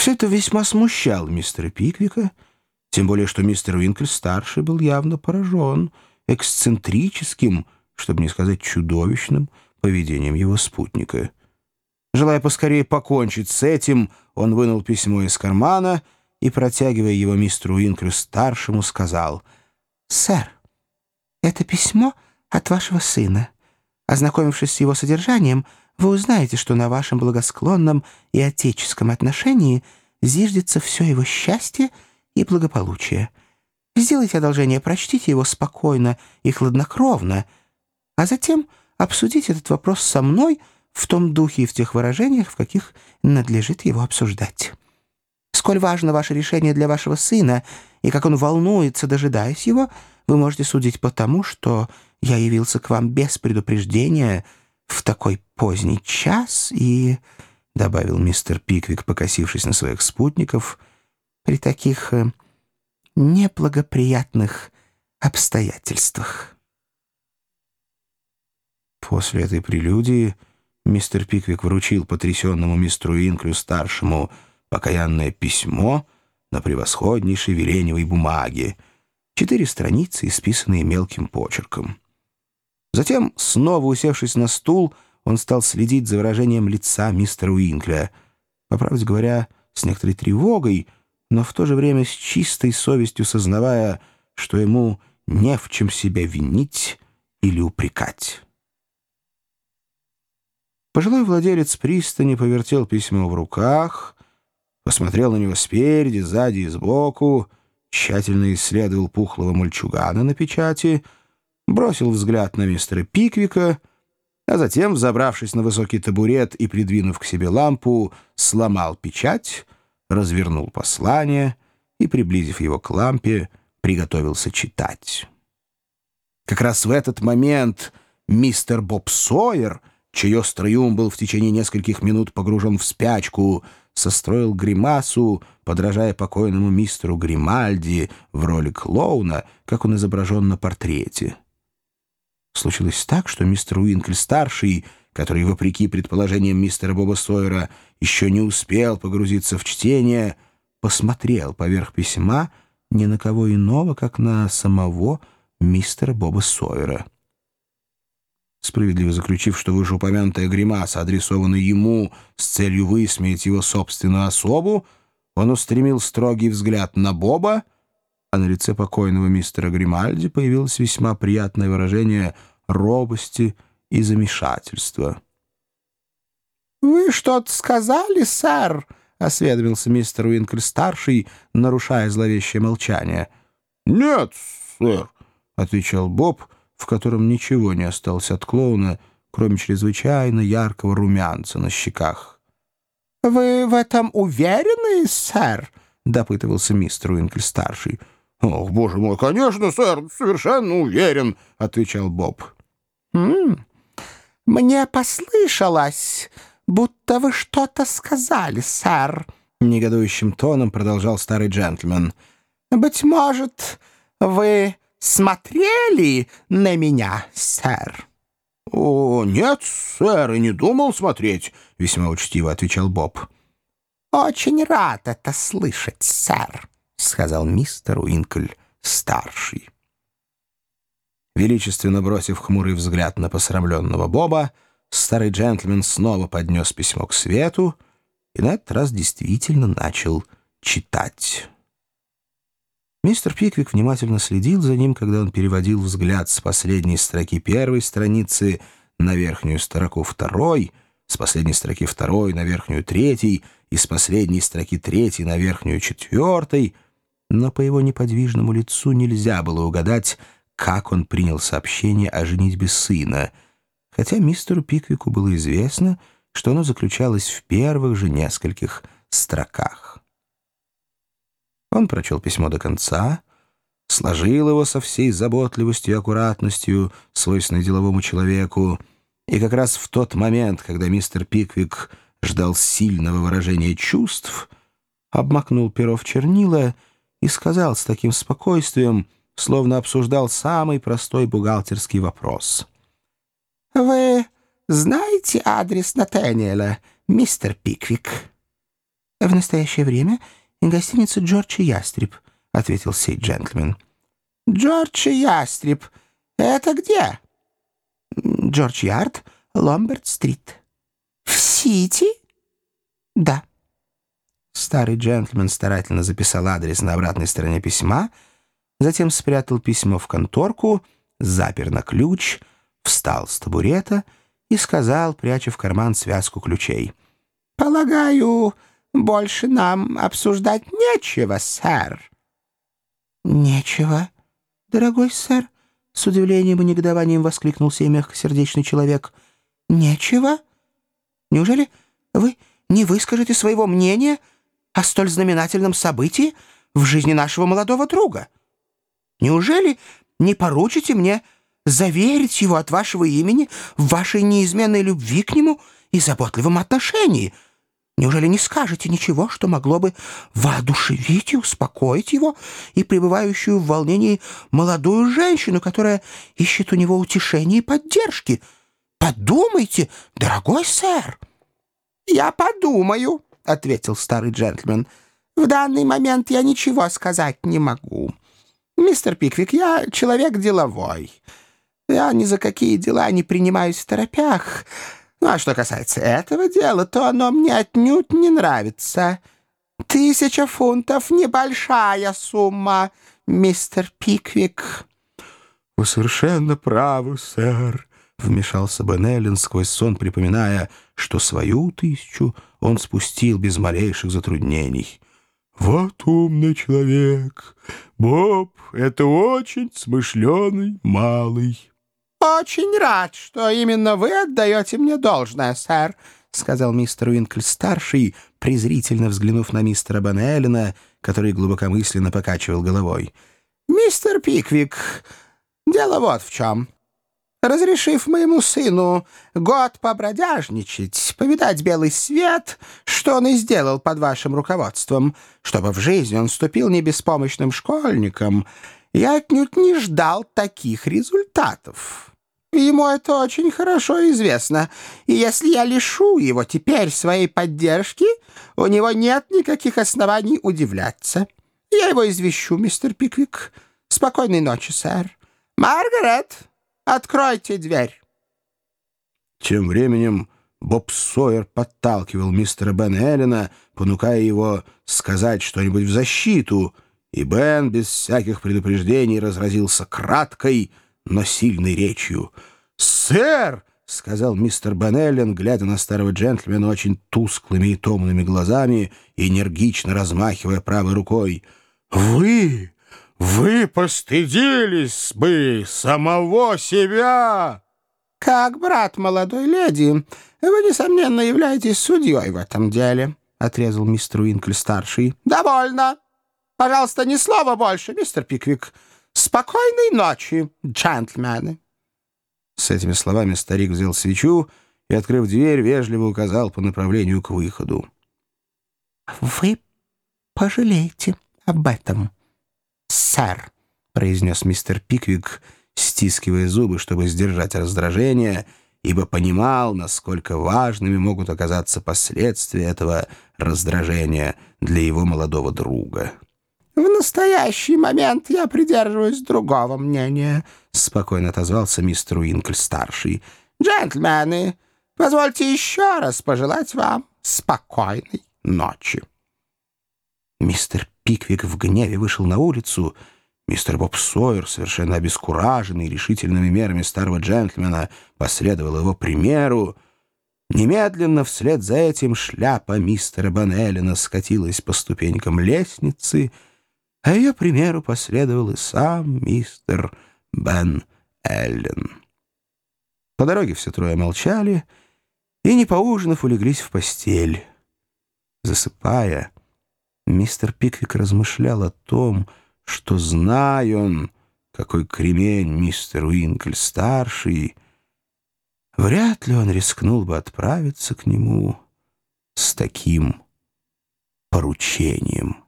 Все это весьма смущало мистера Пиквика, тем более что мистер Уинкль-старший был явно поражен эксцентрическим, чтобы не сказать чудовищным, поведением его спутника. Желая поскорее покончить с этим, он вынул письмо из кармана и, протягивая его мистеру Уинклю-старшему, сказал «Сэр, это письмо от вашего сына. Ознакомившись с его содержанием, вы узнаете, что на вашем благосклонном и отеческом отношении зиждется все его счастье и благополучие. Сделайте одолжение, прочтите его спокойно и хладнокровно, а затем обсудите этот вопрос со мной в том духе и в тех выражениях, в каких надлежит его обсуждать. Сколь важно ваше решение для вашего сына, и как он волнуется, дожидаясь его, вы можете судить по тому, что я явился к вам без предупреждения в такой поздний час и, — добавил мистер Пиквик, покосившись на своих спутников, — при таких э, неблагоприятных обстоятельствах. После этой прелюдии мистер Пиквик вручил потрясенному мистеру Инклю-старшему покаянное письмо на превосходнейшей вереневой бумаге, четыре страницы, исписанные мелким почерком. Затем, снова усевшись на стул, он стал следить за выражением лица мистера Уинкля. По правде говоря, с некоторой тревогой, но в то же время с чистой совестью сознавая, что ему не в чем себя винить или упрекать. Пожилой владелец пристани повертел письмо в руках, посмотрел на него спереди, сзади и сбоку, тщательно исследовал пухлого мальчугана на печати — бросил взгляд на мистера Пиквика, а затем, взобравшись на высокий табурет и придвинув к себе лампу, сломал печать, развернул послание и, приблизив его к лампе, приготовился читать. Как раз в этот момент мистер Боб Сойер, острый ум был в течение нескольких минут погружен в спячку, состроил гримасу, подражая покойному мистеру Гримальди в роли клоуна, как он изображен на портрете. Случилось так, что мистер Уинкль-старший, который, вопреки предположениям мистера Боба Сойера, еще не успел погрузиться в чтение, посмотрел поверх письма ни на кого иного, как на самого мистера Боба Сойера. Справедливо заключив, что вышеупомянутая гримаса адресована ему с целью высмеять его собственную особу, он устремил строгий взгляд на Боба — а на лице покойного мистера Гримальди появилось весьма приятное выражение робости и замешательства. «Вы что-то сказали, сэр?» — осведомился мистер Уинкль-старший, нарушая зловещее молчание. «Нет, сэр», — отвечал Боб, в котором ничего не осталось от клоуна, кроме чрезвычайно яркого румянца на щеках. «Вы в этом уверены, сэр?» — допытывался мистер Уинкль-старший. «Ох, боже мой, конечно, сэр, совершенно уверен», — отвечал Боб. «М -м, «Мне послышалось, будто вы что-то сказали, сэр», — негодующим тоном продолжал старый джентльмен. «Быть может, вы смотрели на меня, сэр?» «О, нет, сэр, и не думал смотреть», — весьма учтиво отвечал Боб. «Очень рад это слышать, сэр», — сказал мистер Уинкль старший. Величественно бросив хмурый взгляд на посрамленного Боба, старый джентльмен снова поднес письмо к свету и на этот раз действительно начал читать. Мистер Пиквик внимательно следил за ним, когда он переводил взгляд с последней строки первой страницы на верхнюю строку второй, с последней строки второй на верхнюю третьей и с последней строки третьей на верхнюю четвертой — но по его неподвижному лицу нельзя было угадать, как он принял сообщение о женитьбе сына, хотя мистеру Пиквику было известно, что оно заключалось в первых же нескольких строках. Он прочел письмо до конца, сложил его со всей заботливостью и аккуратностью, свойственной деловому человеку, и как раз в тот момент, когда мистер Пиквик ждал сильного выражения чувств, обмакнул перо в чернила — и сказал с таким спокойствием, словно обсуждал самый простой бухгалтерский вопрос. «Вы знаете адрес Натаниэля, мистер Пиквик?» «В настоящее время гостиница «Джордж и Ястреб», — ответил сей джентльмен. «Джордж и Ястреб. Это где?» «Джордж Ярд, Ломберт-стрит». «В Сити?» «Да». Старый джентльмен старательно записал адрес на обратной стороне письма, затем спрятал письмо в конторку, запер на ключ, встал с табурета и сказал, пряча в карман связку ключей. «Полагаю, больше нам обсуждать нечего, сэр». «Нечего, дорогой сэр», — с удивлением и негодованием воскликнул сей мягкосердечный человек. «Нечего? Неужели вы не выскажете своего мнения о столь знаменательном событии в жизни нашего молодого друга? Неужели не поручите мне заверить его от вашего имени в вашей неизменной любви к нему и заботливом отношении?» Неужели не скажете ничего, что могло бы воодушевить и успокоить его и пребывающую в волнении молодую женщину, которая ищет у него утешения и поддержки? Подумайте, дорогой сэр. «Я подумаю», — ответил старый джентльмен. «В данный момент я ничего сказать не могу. Мистер Пиквик, я человек деловой. Я ни за какие дела не принимаюсь в торопях». Ну, а что касается этого дела, то оно мне отнюдь не нравится. Тысяча фунтов — небольшая сумма, мистер Пиквик». «Вы совершенно правы, сэр», — вмешался Бен сквозь сон, припоминая, что свою тысячу он спустил без малейших затруднений. «Вот умный человек. Боб — это очень смышленый малый». «Очень рад, что именно вы отдаете мне должное, сэр», — сказал мистер Уинкль-старший, презрительно взглянув на мистера Бен который глубокомысленно покачивал головой. «Мистер Пиквик, дело вот в чем. Разрешив моему сыну год побродяжничать, повидать белый свет, что он и сделал под вашим руководством, чтобы в жизнь он вступил не беспомощным школьником, я отнюдь не ждал таких результатов». Ему это очень хорошо известно, и если я лишу его теперь своей поддержки, у него нет никаких оснований удивляться. Я его извещу, мистер Пиквик. Спокойной ночи, сэр. Маргарет, откройте дверь. Тем временем Боб Сойер подталкивал мистера Бена Эллена, понукая его сказать что-нибудь в защиту, и Бен без всяких предупреждений разразился краткой, но сильной речью. «Сэр!» — сказал мистер Беннеллен, глядя на старого джентльмена очень тусклыми и томными глазами энергично размахивая правой рукой. «Вы! Вы постыдились бы самого себя!» «Как брат молодой леди, вы, несомненно, являетесь судьей в этом деле», — отрезал мистер Уинкль-старший. «Довольно. Пожалуйста, ни слова больше, мистер Пиквик. Спокойной ночи, джентльмены». С этими словами старик взял свечу и, открыв дверь, вежливо указал по направлению к выходу. «Вы пожалеете об этом, сэр», — произнес мистер Пиквик, стискивая зубы, чтобы сдержать раздражение, ибо понимал, насколько важными могут оказаться последствия этого раздражения для его молодого друга. «В настоящий момент я придерживаюсь другого мнения», — спокойно отозвался мистер Уинкль-старший. «Джентльмены, позвольте еще раз пожелать вам спокойной ночи». Мистер Пиквик в гневе вышел на улицу. Мистер Боб Сойер, совершенно обескураженный решительными мерами старого джентльмена, последовал его примеру. Немедленно вслед за этим шляпа мистера Банеллина скатилась по ступенькам лестницы — а ее примеру последовал и сам мистер Бен Эллен. По дороге все трое молчали и, не поужинав, улеглись в постель. Засыпая, мистер Пиквик размышлял о том, что, зная он, какой кремень мистер Уинкль-старший, вряд ли он рискнул бы отправиться к нему с таким поручением.